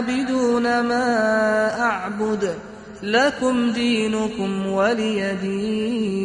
تعبدون ما أعبد لكم دينكم ولي دين.